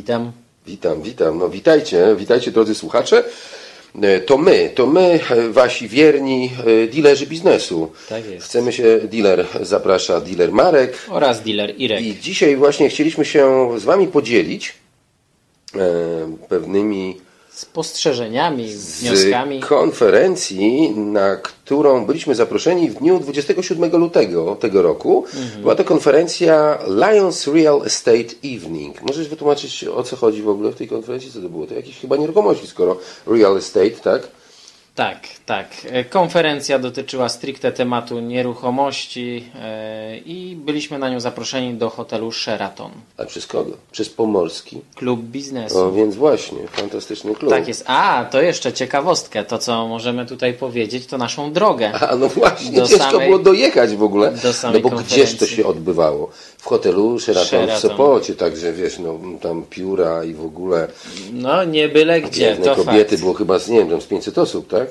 Witam. Witam, witam. No witajcie, witajcie drodzy słuchacze. E, To my, to my, e, wasi wierni e, dilerzy biznesu. Tak jest. Chcemy się, dealer zaprasza, dealer Marek. Oraz dealer Irek. I dzisiaj właśnie chcieliśmy się z wami podzielić pewnymi Spostrzeżeniami, z wnioskami. konferencji, na którą byliśmy zaproszeni w dniu 27 lutego tego roku. Mhm. Była to konferencja Lions Real Estate Evening. Możesz wytłumaczyć o co chodzi w ogóle w tej konferencji? Co to było? To jakieś chyba nieruchomości, skoro Real Estate, tak? Tak, tak. E, Konferencja dotyczyła stricte tematu nieruchomości e, i byliśmy na nią zaproszeni do hotelu Sheraton. A przez kogo? Przez Pomorski. Klub biznesu. O, więc właśnie, fantastyczny klub. Tak jest. A, to jeszcze ciekawostkę. To, co możemy tutaj powiedzieć, to naszą drogę. A no właśnie, Do ciężko samej- było dojechać w ogóle. do samej no bo gdzież to się odbywało? W hotelu Sheraton, w Sheraton. Sopocie, także wiesz, no tam pióra i w ogóle No, nie byle gdzie, jedne to kobiety fakt. było chyba z, nie wiem, z 500 osób, tak?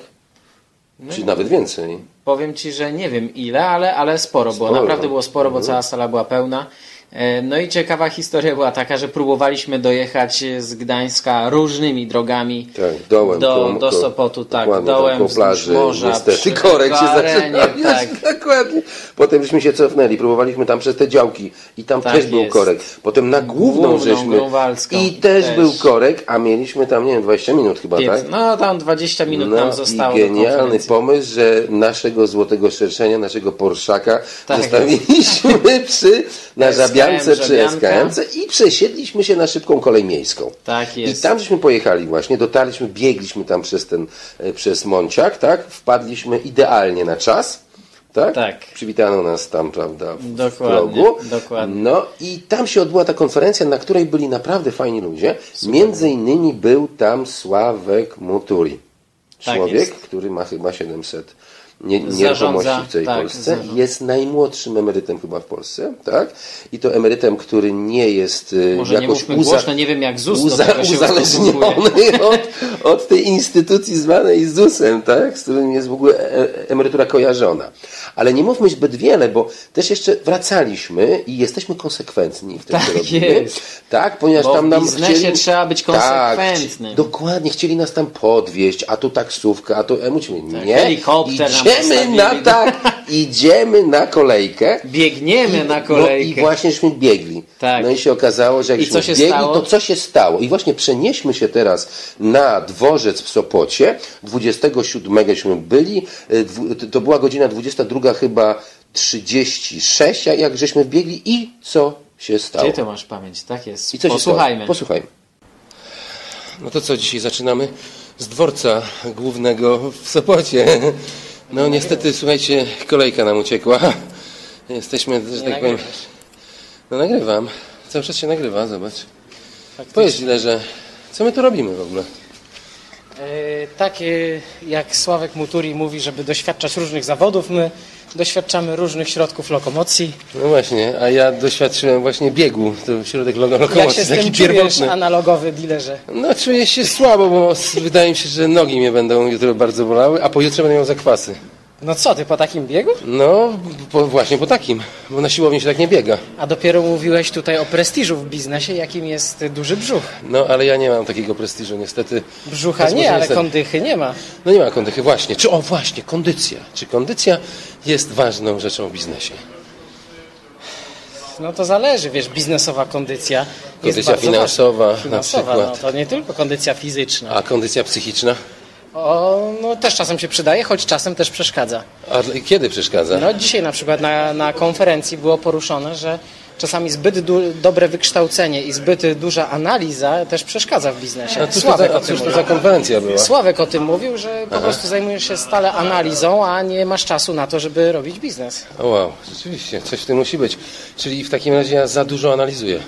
Czy nawet więcej. Powiem Ci, że nie wiem ile, ale, ale sporo było. Sporo. Naprawdę było sporo, bo Mhm. cała sala była pełna. E, No i ciekawa historia była taka, że próbowaliśmy dojechać z Gdańska różnymi drogami Tak, dołem. do, koło- do Sopotu, tak, dokładnie, dołem wzdłuż plaży, morza, niestety korek się arenie, zaczynał. tak. Dokładnie. Potem żeśmy się cofnęli, próbowaliśmy tam przez te działki i tam Tak też był jest. korek. Potem na główną, Główną, żeśmy i też, też. był korek, a mieliśmy tam, nie wiem, 20 minut chyba, Piec- tak? No tam 20 minut nam zostało i do genialny pomysł, że naszego złotego szerszenia, naszego Porszaka Tak. zostawiliśmy przy na Przy Żabianka. SKM i przesiedliśmy się na szybką kolej miejską. Tak jest. I tam żeśmy pojechali właśnie, dotarliśmy, biegliśmy tam przez ten, e, przez Mąciak, tak? Wpadliśmy idealnie na czas. Tak? Tak. Przywitano nas tam, prawda, w, Dokładnie, dokładnie. No i tam się odbyła ta konferencja, na której byli naprawdę fajni ludzie. Między innymi był tam Sławek Muturi. Tak Człowiek, jest. który ma chyba 700 nie, Zarządza, nieruchomości w całej tak, Polsce. zarządza. Jest najmłodszym emerytem chyba w Polsce, tak? I to emerytem, który nie jest y, Może nie jakoś mówmy uza- głośno, nie wiem jak ZUS uza- uzależniony od, od tej instytucji zwanej ZUS-em, tak? z którym jest w ogóle e- emerytura kojarzona. Ale nie mówmy zbyt wiele, bo też jeszcze wracaliśmy i jesteśmy konsekwentni w tym, co Tak robimy. jest. Tak, ponieważ Bo w tam nam biznesie chcieli... trzeba być Tak, konsekwentnym. chci- dokładnie, chcieli nas tam podwieźć, a tu taksówka, a tu... E, mówimy, nie, helikopter idziemy na tak, idziemy na kolejkę. Biegniemy na No kolejkę. i właśnie żeśmy biegli. Tak. No i się okazało, że jak I co żeśmy się biegli, stało? to co się stało? I właśnie przenieśmy się teraz na dworzec w Sopocie. 27 żeśmy byli. dwu- To była godzina 22 chyba 36, jak- żeśmy biegli i co się stało? Gdzie to masz pamięć? Tak jest. I co się Posłuchajmy. stało? Posłuchajmy. No to co, dzisiaj zaczynamy z dworca głównego w Sopocie. No niestety, słuchajcie, kolejka nam uciekła. Jesteśmy, że tak powiem... No nagrywam. Cały czas się nagrywa, zobacz. Powiedz że co my tu robimy w ogóle? Tak jak Sławek Muturi mówi, żeby doświadczać różnych zawodów, my doświadczamy różnych środków lokomocji. No właśnie, a ja doświadczyłem właśnie biegu, to środek logo- Jak się lokomocji, z taki pierwotny. analogowy dealerze? No czuję się słabo, bo wydaje mi się, że nogi mnie będą jutro bardzo bolały, a pojutrze będę miał zakwasy. No co ty, po takim biegu? No, po, właśnie po takim, bo na siłowni się tak nie biega. A dopiero mówiłeś tutaj o prestiżu w biznesie, jakim jest duży brzuch. No, ale ja nie mam takiego prestiżu, niestety. Brzucha nie, ale niestety- kondychy nie ma. No nie ma kondychy, właśnie. Czy, o właśnie, kondycja. Czy kondycja jest ważną rzeczą w biznesie? No to zależy, wiesz, biznesowa kondycja. Kondycja finansowa ważna. na Finansowa, przykład. no to nie tylko kondycja fizyczna. A kondycja psychiczna? O, no też czasem się przydaje, choć czasem też przeszkadza. A kiedy przeszkadza? No dzisiaj na przykład na, na konferencji było poruszone, że czasami zbyt dobre wykształcenie i zbyt duża analiza też przeszkadza w biznesie. a cóż to, Sławek za, a cóż to za konwencja była? Sławek o tym mówił, że po prostu zajmujesz się stale analizą, a nie masz czasu na to, żeby robić biznes. O wow, rzeczywiście, coś w tym musi być. Czyli w takim razie ja za dużo analizuję.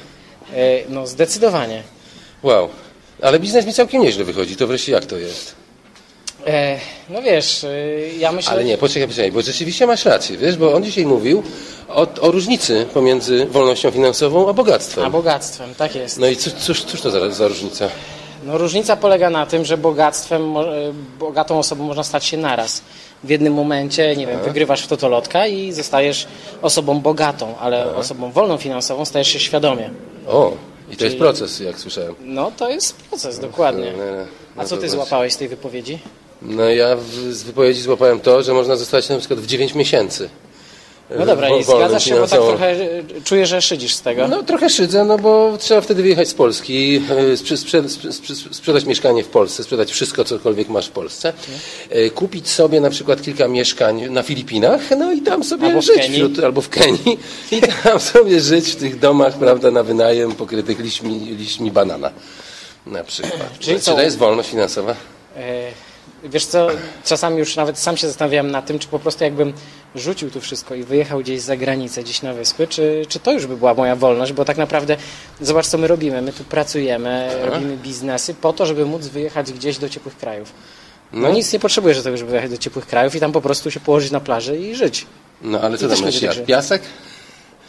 E, No zdecydowanie. Wow, ale biznes mi całkiem nieźle wychodzi, to wreszcie jak to jest? E, No wiesz, e, ja myślę... Ale nie, poczekaj, poczekaj, bo rzeczywiście masz rację, wiesz, bo on dzisiaj mówił o, o różnicy pomiędzy wolnością finansową a bogactwem. A bogactwem, tak jest. No i cóż, cóż, cóż to za, za różnica? No różnica polega na tym, że bogactwem, e, bogatą osobą można stać się naraz. W jednym momencie, nie wiem, wygrywasz w totolotka i zostajesz osobą bogatą, ale osobą wolną finansową stajesz się świadomie. O, I to jest proces, jak słyszałem. No to jest proces, dokładnie. No, no, no A co ty złapałeś z tej wypowiedzi? No ja w, z wypowiedzi złapałem to, że można zostać na przykład w 9 miesięcy. No dobra, i zgadzasz się, bo tak trochę czuję, że szydzisz z tego. No trochę szydzę, no bo trzeba wtedy wyjechać z Polski, sprze, sprzedać mieszkanie w Polsce, sprzedać wszystko, cokolwiek masz w Polsce, e, kupić sobie na przykład kilka mieszkań na Filipinach, no i tam sobie Albo żyć, wśród, albo w Kenii, i tam sobie żyć w tych domach, prawda, na wynajem pokrytych liśćmi, liśćmi banana na przykład. Czyli Czy to jest wolność finansowa? E, Wiesz co, czasami już nawet sam się zastanawiam nad tym, czy po prostu jakbym rzucił tu wszystko i wyjechał gdzieś za granicę, gdzieś na wyspy, czy, czy to już by była moja wolność, bo tak naprawdę zobacz co my robimy, my tu pracujemy, robimy biznesy po to, żeby móc wyjechać gdzieś do ciepłych krajów. No, No. nic nie potrzebujesz do tego, żeby wyjechać do ciepłych krajów i tam po prostu się położyć na plaży i żyć. No ale co I też tam jak dobrze. piasek?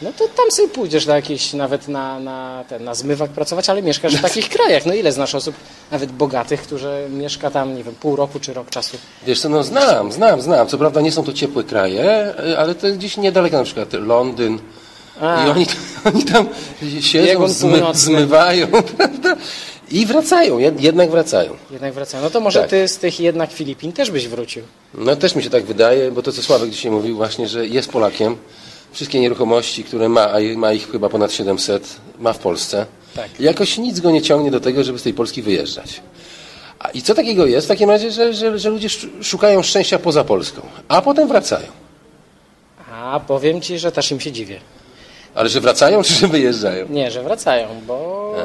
No to tam sobie pójdziesz na jakieś, nawet na, na, ten, na zmywak pracować, ale mieszkasz w takich krajach. No ile znasz osób, nawet bogatych, którzy mieszka tam, nie wiem, pół roku czy rok czasu. Wiesz co, no znam, znam, znam. Co prawda nie są to ciepłe kraje, ale to gdzieś niedaleko na przykład Londyn. A. I oni, oni tam siedzą, zmy, zmywają, prawda? I wracają, jed- jednak wracają. Jednak wracają. No to może Tak. ty z tych jednak Filipin też byś wrócił. No też mi się tak wydaje, bo to co Sławek dzisiaj mówił właśnie, że jest Polakiem. Wszystkie nieruchomości, które ma, a ma ich chyba ponad 700, ma w Polsce. Tak. I jakoś nic go nie ciągnie do tego, żeby z tej Polski wyjeżdżać. A I co takiego jest w takim razie, że, że, że ludzie sz- szukają szczęścia poza Polską, a potem wracają. A powiem ci, że też im się dziwię. Ale że wracają, czy że wyjeżdżają? Nie, że wracają, bo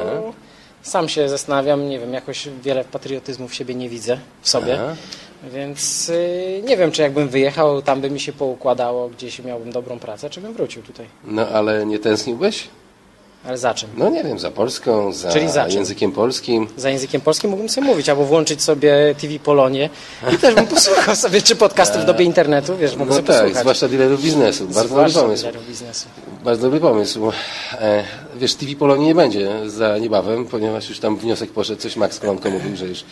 sam się zastanawiam, nie wiem, jakoś wiele patriotyzmu w siebie nie widzę w sobie. Aha. Więc y, nie wiem, czy jakbym wyjechał, tam by mi się poukładało, gdzieś miałbym dobrą pracę, czy bym wrócił tutaj. No ale nie tęskniłbyś? Ale za czym? No nie wiem, za Polską, za, Czyli za czym? językiem polskim. Za językiem polskim mógłbym sobie mówić, albo włączyć sobie TV Polonię i też bym posłuchał sobie, czy podcasty w dobie internetu, wiesz, mógłbym No sobie tak, posłuchać. zwłaszcza dealerów biznesu. Bardzo dobry pomysł. biznesu. Bardzo dobry pomysł. E, wiesz, TV Polonii nie będzie za niebawem, ponieważ już tam wniosek poszedł, coś Max Kolonko mówił, że już,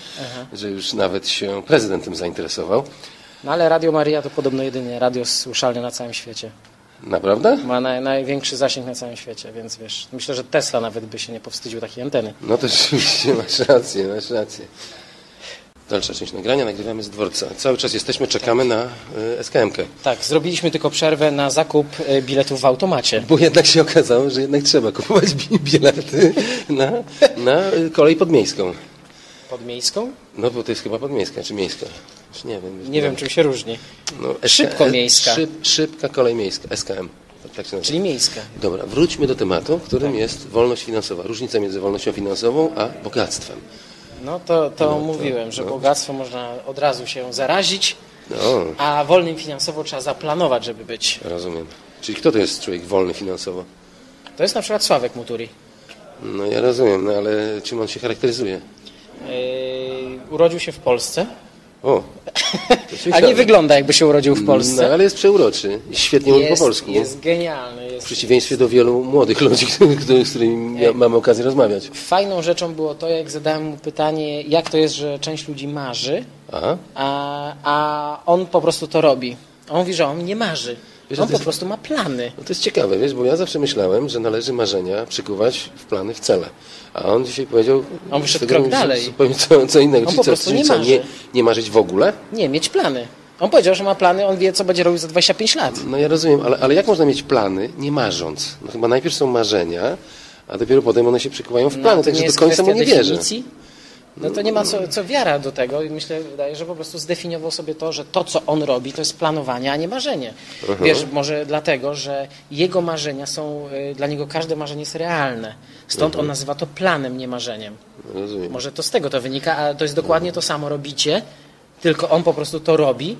że już nawet się prezydent tym zainteresował. No ale Radio Maria to podobno jedynie radio słyszalne na całym świecie. Naprawdę? Ma naj, największy zasięg na całym świecie, więc wiesz, myślę, że Tesla nawet by się nie powstydził takiej anteny. No to rzeczywiście masz rację, masz rację. Dalsza część nagrania, nagrywamy z dworca. Cały czas jesteśmy, czekamy na y, SKM-kę. Tak, zrobiliśmy tylko przerwę na zakup e, biletów w automacie. Bo jednak się okazało, że jednak trzeba kupować bi- bilety na, na y, kolej podmiejską. Podmiejską? No bo to jest chyba podmiejska, czy miejska? Już nie wiem. Nie wiem, czym się różni. No, Szybko miejska. Szyb, szybka kolej miejska, SKM. Tak. Czyli miejska. Dobra, wróćmy do tematu, którym Tak. jest wolność finansowa. Różnica między wolnością finansową a bogactwem. No to, to mówiłem, że bogactwo można od razu się zarazić, No, a wolnym finansowo trzeba zaplanować, żeby być. rozumiem. Czyli kto to jest człowiek wolny finansowo? To jest na przykład Sławek Muturi. No ja rozumiem, no ale czym on się charakteryzuje? Yy, urodził się w Polsce, O, a nie wygląda jakby się urodził w No, Polsce. ale jest przeuroczy. i Świetnie mówi po polsku. jest genialny. W Jest. przeciwieństwie do wielu młodych ludzi, z którymi ja- mamy okazję rozmawiać. Fajną rzeczą było to, jak zadałem mu pytanie, jak to jest, że część ludzi marzy, a, a on po prostu to robi. On mówi, że on nie marzy. Wiesz, on po jest- prostu ma plany. No to jest ciekawe, wiesz, bo ja zawsze myślałem, że należy marzenia przykuwać w plany, w cele. A on dzisiaj powiedział... On wyszedł krok dalej. Zupełnie co, co innego. On Czyli po co, prostu czyli nie co, marzy. nie, nie marzyć w ogóle? Nie, mieć plany. On powiedział, że ma plany, on wie, co będzie robił za 25 lat. No ja rozumiem, ale, ale jak można mieć plany, nie marząc? No chyba najpierw są marzenia, a dopiero potem one się przykuwają w No, plany, to także do końca mu nie wierzę. definicji? No to nie ma co, co wiara do tego i myślę, wydaje, że po prostu zdefiniował sobie to, że to, co on robi, to jest planowanie, a nie marzenie. Wiesz, może dlatego, że jego marzenia są, y, dla niego każde marzenie jest realne. Stąd on nazywa to planem, nie marzeniem. Rozumiem. Może to z tego to wynika, a to jest dokładnie to samo robicie, tylko on po prostu to robi,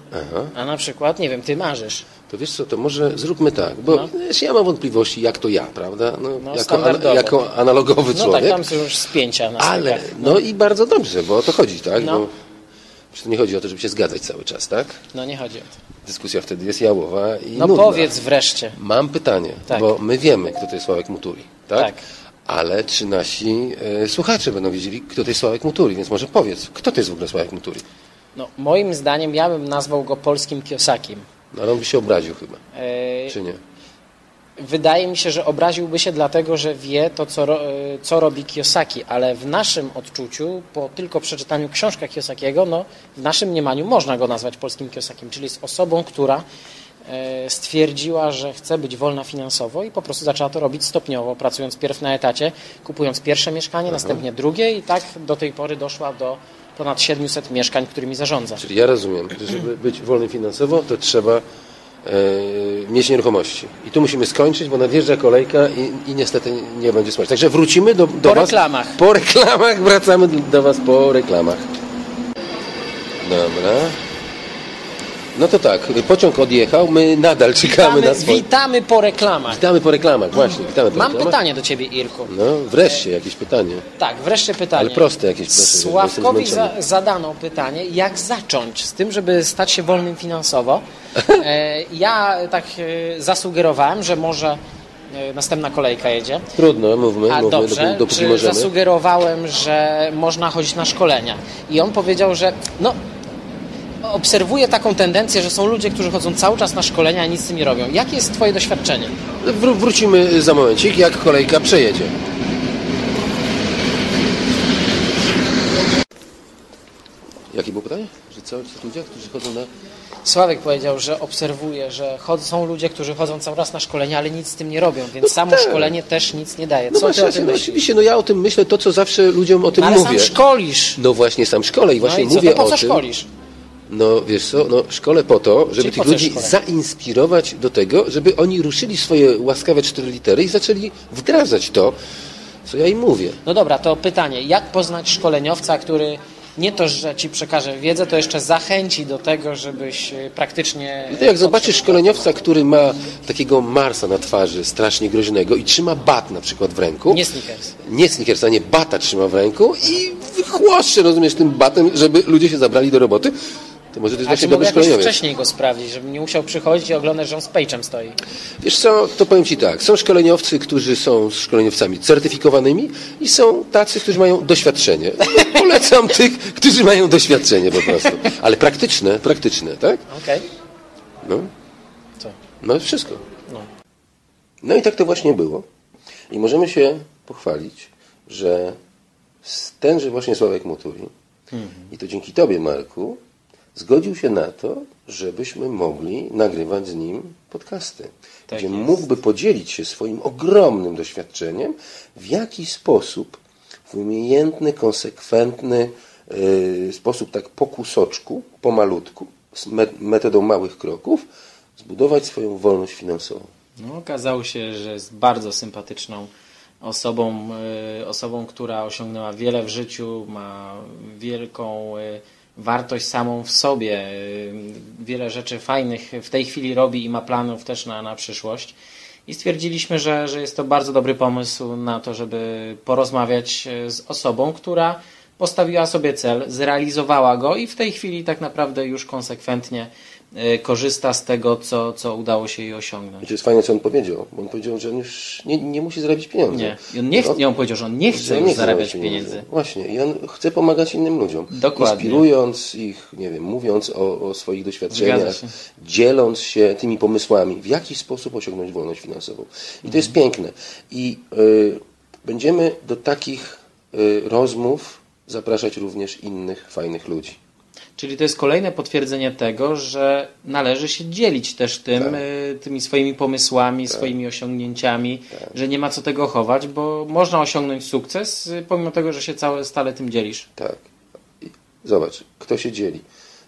a na przykład, nie wiem, ty marzysz. To wiesz co, to może zróbmy tak, bo No. wiesz, ja mam wątpliwości, jak to ja, prawda? No, No, jako, standardowo. jako analogowy No człowiek. tak, tam są już spięcia na Ale, stykach. no i bardzo dobrze, bo o to chodzi, tak? No. Bo to nie chodzi o to, żeby się zgadzać cały czas, tak? No nie chodzi o to. Dyskusja wtedy jest jałowa i No nudna. powiedz wreszcie. Mam pytanie, Tak. bo my wiemy, kto to jest Sławek Muturi, tak? Tak. Ale czy nasi e, słuchacze będą wiedzieli, kto to jest Sławek Muturi? Więc może powiedz, kto to jest w ogóle Sławek Muturi? No, moim zdaniem ja bym nazwał go polskim Kiosakiem. No ale on by się obraził chyba, E, czy nie? wydaje mi się, że obraziłby się dlatego, że wie to, co, y, co robi Kiyosaki, ale w naszym odczuciu, po tylko przeczytaniu książka Kiyosakiego, no, w naszym mniemaniu można go nazwać polskim Kiyosakiem, czyli jest osobą, która e, stwierdziła, że chce być wolna finansowo i po prostu zaczęła to robić stopniowo, pracując pierw na etacie, kupując pierwsze mieszkanie, następnie drugie i tak do tej pory doszła do ponad 700 mieszkań, którymi zarządza. Czyli ja rozumiem, że żeby być wolnym finansowo, to trzeba e, mieć nieruchomości. I tu musimy skończyć, bo nadjeżdża kolejka i, i niestety nie będzie smaczne. Także wrócimy do, do Po Was. reklamach. Po reklamach, wracamy do Was po reklamach. Dobra. No to tak, pociąg odjechał, my nadal czekamy Witamy, na swoje... witamy po reklamach. Witamy po reklamach, właśnie, witamy po Mam reklamach. pytanie do Ciebie, Irku. No, wreszcie jakieś pytanie. Tak, wreszcie pytanie. Ale proste jakieś, proszę, Sławkowi za, zadano pytanie, jak zacząć z tym, żeby stać się wolnym finansowo. E, ja tak e, zasugerowałem, że może e, następna kolejka jedzie. Trudno, mówmy, A mówmy, dobrze, dopó- dopóki czy możemy. zasugerowałem, że można chodzić na szkolenia. I on powiedział, że no, obserwuję taką tendencję, że są ludzie, którzy chodzą cały czas na szkolenia, a nic z tym nie robią. Jakie jest Twoje doświadczenie? Wró- wrócimy za momencik, jak kolejka przejedzie. Jakie było pytanie? Że co, co ludzie, którzy chodzą na... Sławek powiedział, że obserwuje, że są ludzie, którzy chodzą cały czas na szkolenia, ale nic z tym nie robią, więc No samo tak. szkolenie też nic nie daje. No Co właśnie, ty o tym no myślisz? oczywiście, no ja o tym myślę, to co zawsze ludziom o tym No, ale mówię. sam szkolisz. No właśnie, sam szkole i No właśnie i co, mówię to po o co tym. szkolisz? No wiesz co, no szkole po to, żeby Czyli tych ludzi szkole? zainspirować do tego, żeby oni ruszyli swoje łaskawe cztery litery i zaczęli wdrażać to, co ja im mówię. No dobra, to pytanie, jak poznać szkoleniowca, który nie to, że ci przekaże wiedzę, to jeszcze zachęci do tego, żebyś y, praktycznie... I to jak zobaczysz szkoleniowca, który ma takiego Marsa na twarzy, strasznie groźnego i trzyma bat na przykład w ręku. Nie sneakers. Nie sneakersa, nie bata trzyma w ręku i chłoszcze, rozumiesz, tym batem, żeby ludzie się zabrali do roboty, to może to jest A właśnie dobry szkoleniowiec. wcześniej go sprawdzić, żebym nie musiał przychodzić i oglądać, że on z pejczem stoi? Wiesz co, to powiem Ci tak, są szkoleniowcy, którzy są szkoleniowcami certyfikowanymi i są tacy, którzy mają doświadczenie. Polecam tych, którzy mają doświadczenie po prostu. Ale praktyczne, praktyczne, tak? Okej. No, Co? no wszystko. No. No i tak to właśnie było. I możemy się pochwalić, że tenże właśnie Sławek Moturi, i to dzięki Tobie, Marku, zgodził się na to, żebyśmy mogli nagrywać z nim podcasty, Tak gdzie jest. mógłby podzielić się swoim ogromnym doświadczeniem, w jaki sposób w umiejętny, konsekwentny yy, sposób, tak po kusoczku, pomalutku, metodą małych kroków, zbudować swoją wolność finansową. No, okazało się, że jest bardzo sympatyczną osobą, y, osobą, która osiągnęła wiele w życiu, ma wielką y, wartość samą w sobie, wiele rzeczy fajnych w tej chwili robi i ma planów też na, na przyszłość. I stwierdziliśmy, że, że jest to bardzo dobry pomysł na to, żeby porozmawiać y, z osobą, która postawiła sobie cel, zrealizowała go i w tej chwili tak naprawdę już konsekwentnie korzysta z tego, co, co udało się jej osiągnąć. To jest fajne, co on powiedział, bo on powiedział, że on już nie, nie musi zarabiać pieniędzy. Nie. I on, nie, ch- No, nie on powiedział, że on nie chce on już chce zarabiać pieniędzy. Właśnie. I on chce pomagać innym ludziom. Dokładnie. Inspirując ich, nie wiem, mówiąc o, o swoich doświadczeniach, się. dzieląc się tymi pomysłami, w jaki sposób osiągnąć wolność finansową. I to jest Mhm. piękne. I y, będziemy do takich y, rozmów zapraszać również innych fajnych ludzi. Czyli to jest kolejne potwierdzenie tego, że należy się dzielić też tym, Tak. y, tymi swoimi pomysłami, swoimi osiągnięciami, że nie ma co tego chować, bo można osiągnąć sukces, y, pomimo tego, że się całe, stale tym dzielisz. Tak. Zobacz, kto się dzieli.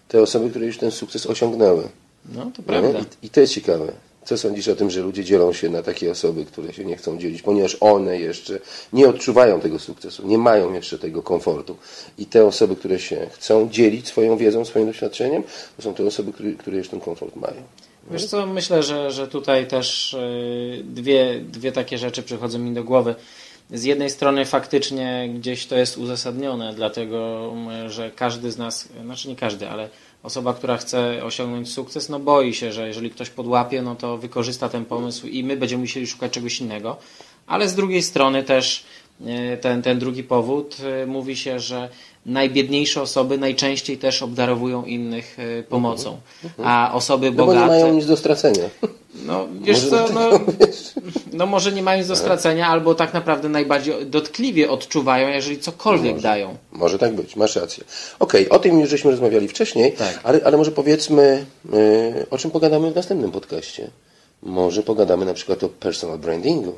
Te osoby, które już ten sukces osiągnęły. No, to No, prawda. I, I to jest ciekawe. Co sądzisz o tym, że ludzie dzielą się na takie osoby, które się nie chcą dzielić, ponieważ one jeszcze nie odczuwają tego sukcesu, nie mają jeszcze tego komfortu. I te osoby, które się chcą dzielić swoją wiedzą, swoim doświadczeniem, to są te osoby, które, które już ten komfort mają. Wiesz co, myślę, że, że tutaj też y, dwie, dwie takie rzeczy przychodzą mi do głowy. Z jednej strony faktycznie gdzieś to jest uzasadnione, dlatego że każdy z nas, znaczy nie każdy, ale osoba, która chce osiągnąć sukces, no boi się, że jeżeli ktoś podłapie, no to wykorzysta ten pomysł i my będziemy musieli szukać czegoś innego. Ale z drugiej strony też ten, ten drugi powód. E, Mówi się, że najbiedniejsze osoby najczęściej też obdarowują innych e, pomocą, a osoby No bo nie bogate... mają nic do stracenia. No, wiesz Może co, no, no może nie mają nic do stracenia, albo tak naprawdę najbardziej dotkliwie odczuwają, jeżeli cokolwiek dają. Może tak być, masz rację. Okej, o tym już żeśmy rozmawiali wcześniej, Tak. ale, ale może powiedzmy, y, o czym pogadamy w następnym podcaście. Może pogadamy na przykład o personal brandingu.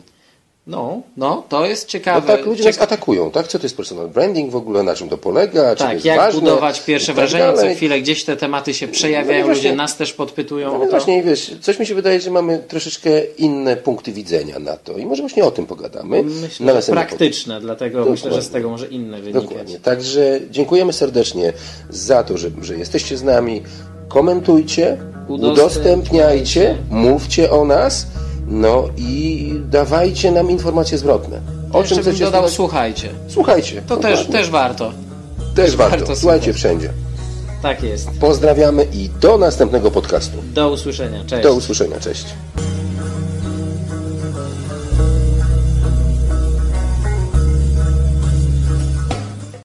No, no, to jest No ciekawe. tak, ludzie nas atakują, tak? Co to jest personal branding w ogóle, na czym to polega, czy tak, jest jak ważne budować pierwsze tak wrażenie, co dalej. chwilę gdzieś te tematy się No przejawiają, i właśnie- ludzie nas też podpytują No o to. właśnie, wiesz, coś mi się wydaje, że mamy troszeczkę inne punkty widzenia na to i może właśnie o tym pogadamy. Myślę, na że praktyczne, dlatego Dokładnie. myślę, że z tego może inne wynikać. Dokładnie. Także dziękujemy serdecznie za to, że, że jesteście z nami. Komentujcie, Udostępniajcie. udostępniajcie, mówcie o nas, no i dawajcie nam informacje zwrotne. O Jeszcze czym bym chcecie dodał, słuchajcie. Słuchajcie. To też, też warto. też warto. warto Słuchajcie wszędzie. Tak jest. Pozdrawiamy i do następnego podcastu. Do usłyszenia. Cześć. Do usłyszenia. Cześć.